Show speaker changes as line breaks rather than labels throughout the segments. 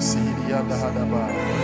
Masiri and Hadaba.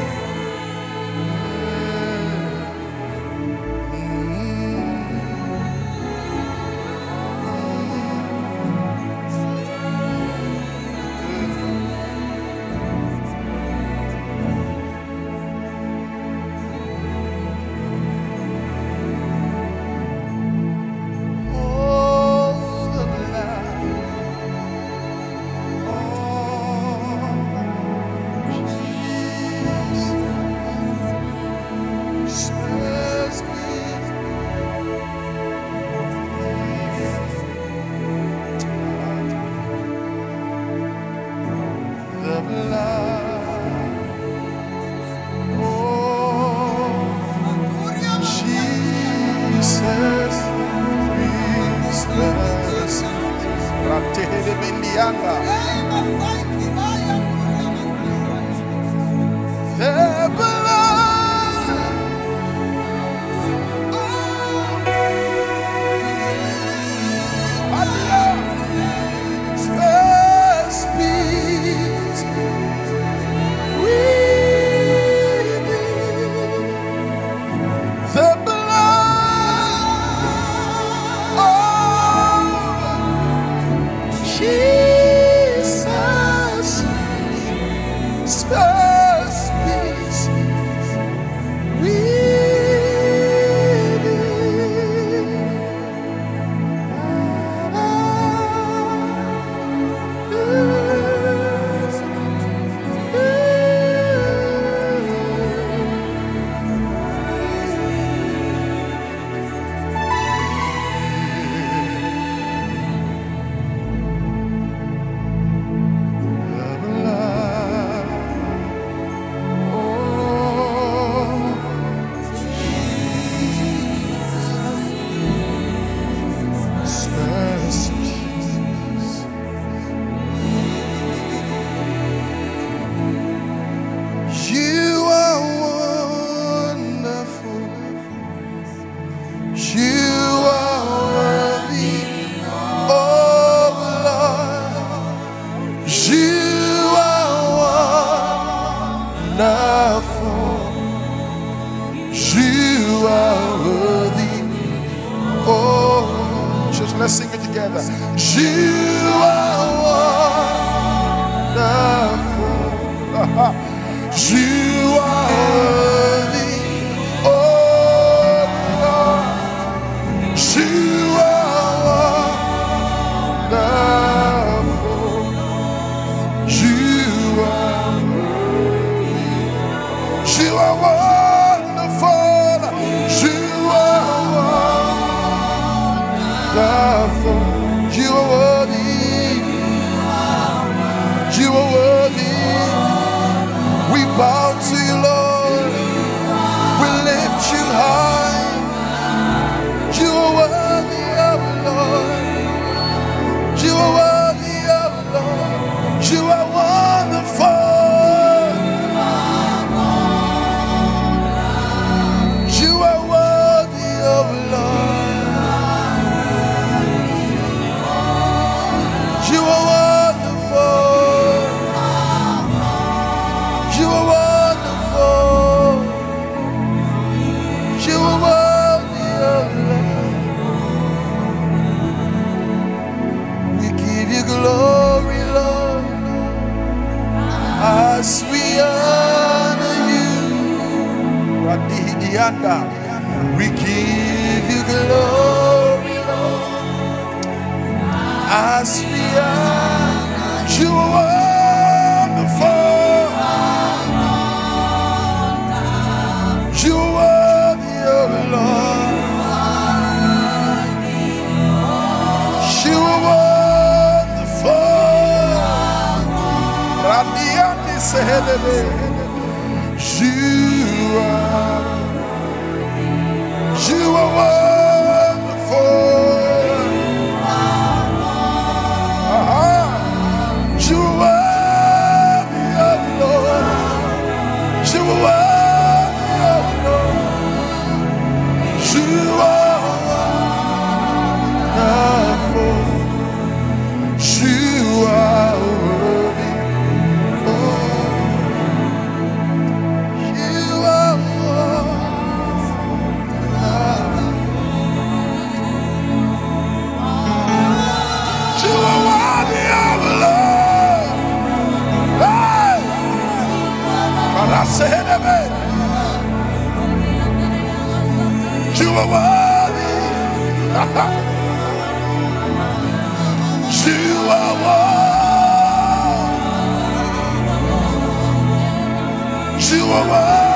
As we honor you. We give you glory, Lord. As we honor Hallelujah. You are worthy. you are worthy. You are worthy.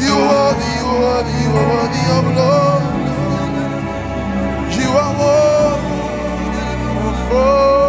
You are the, you are the, you are the of Lord. You are worthy, oh, oh.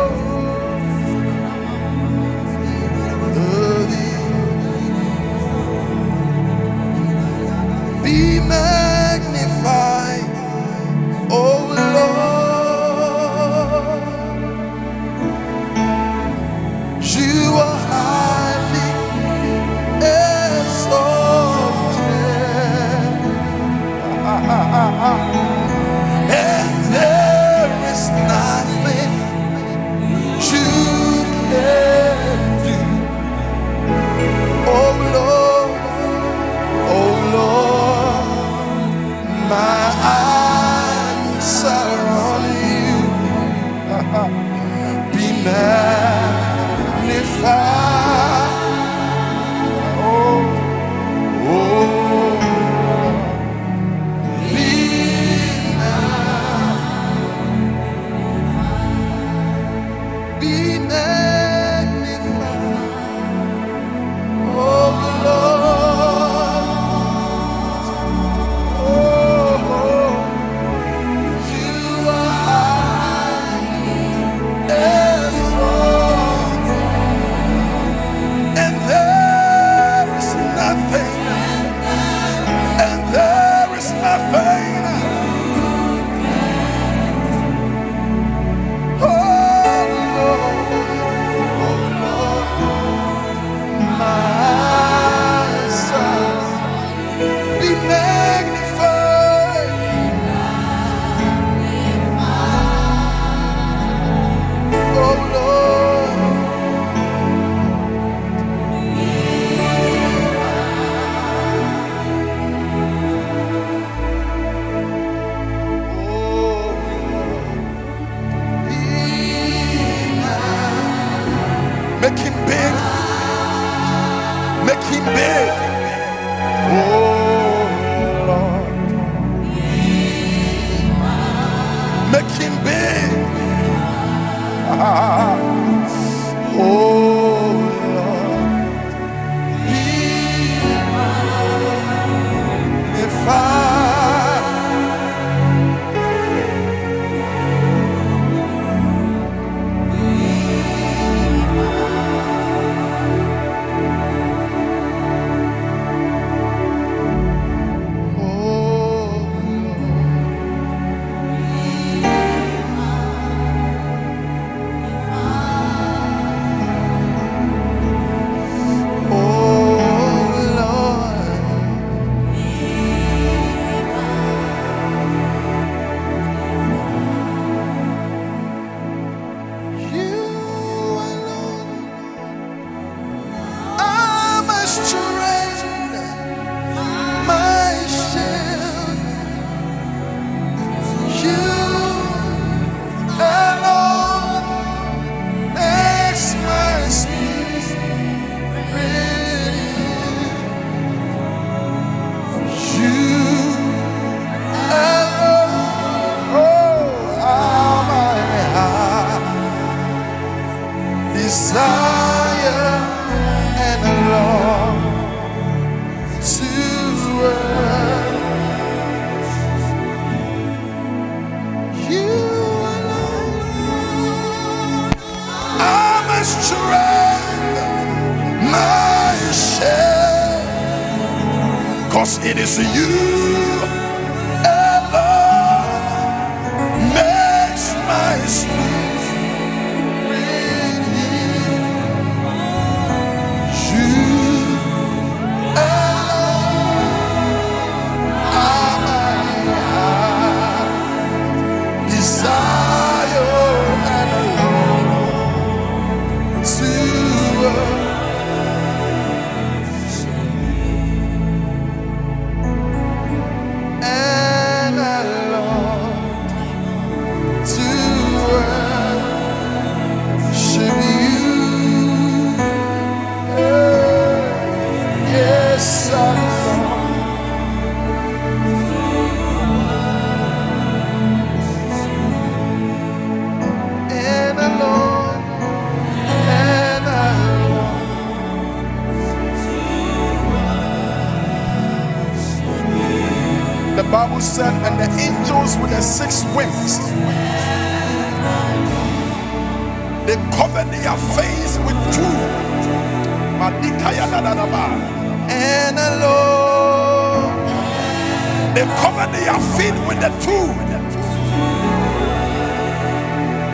They covered their feet with the two.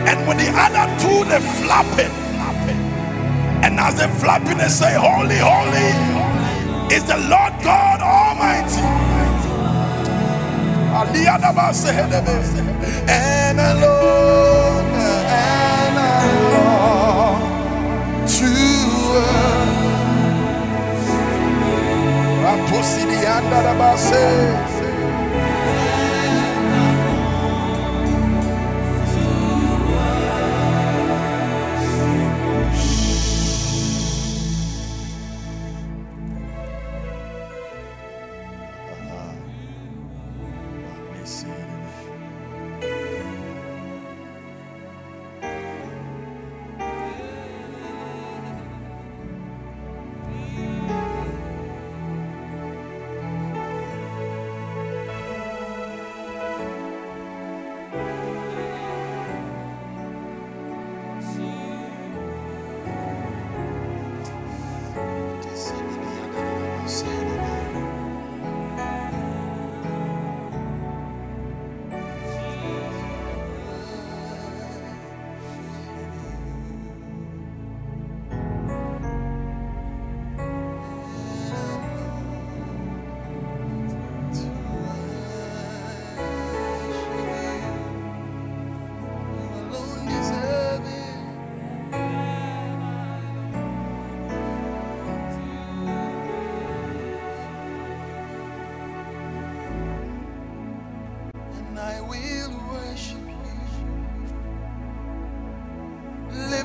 And with the other two, they flap it. And as they flapping, they say, Holy, holy is the Lord God Almighty. And alone, and alone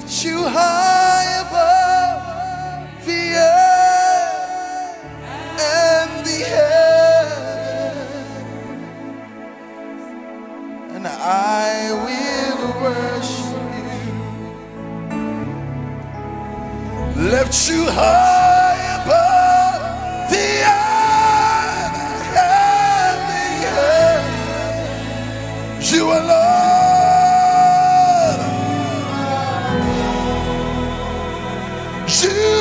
You high You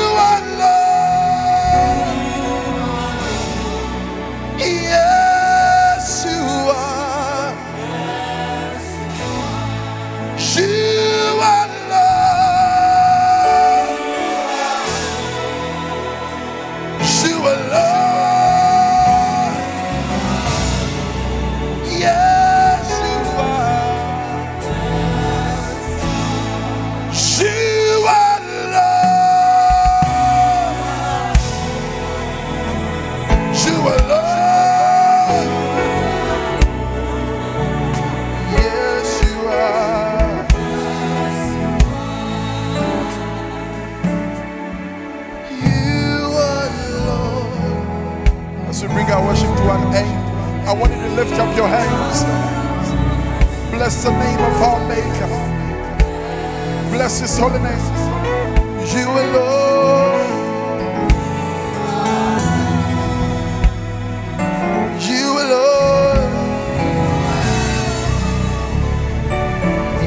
the name of our Maker. Bless His holy name. You alone. You alone.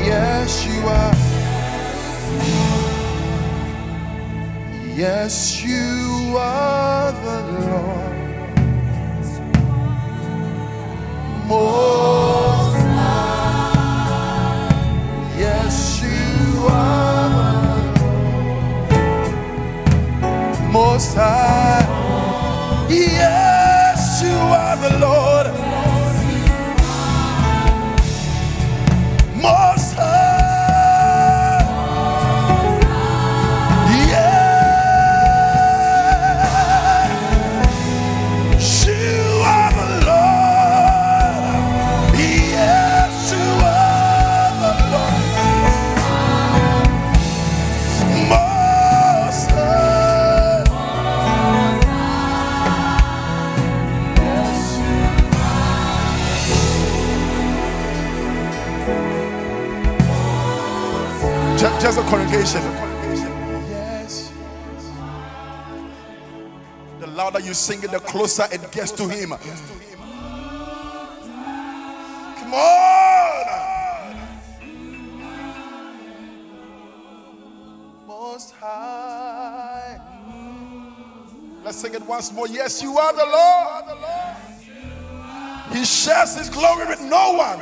Yes, you are. Yes, you are the Lord. Just, Most High. You sing it, the closer it gets to Him. Come on. Most High. Let's sing it once more. Yes, you are the Lord. He shares His glory with no one.